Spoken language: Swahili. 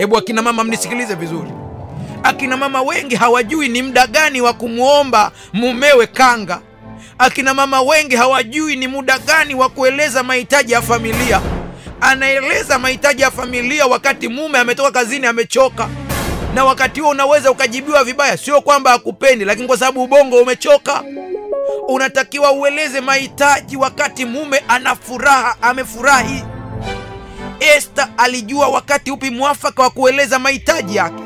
Hebu akina mama mnisikilize vizuri. Akina mama wengi hawajui ni muda gani wa kumwomba mumewe kanga. Akina mama wengi hawajui ni muda gani wa kueleza mahitaji ya familia. Anaeleza mahitaji ya familia wakati mume ametoka kazini, amechoka, na wakati huo unaweza ukajibiwa vibaya. Sio kwamba hakupendi, lakini kwa sababu ubongo umechoka. Unatakiwa ueleze mahitaji wakati mume ana furaha, amefurahi. Alijua wakati upi mwafaka wa kueleza mahitaji yake.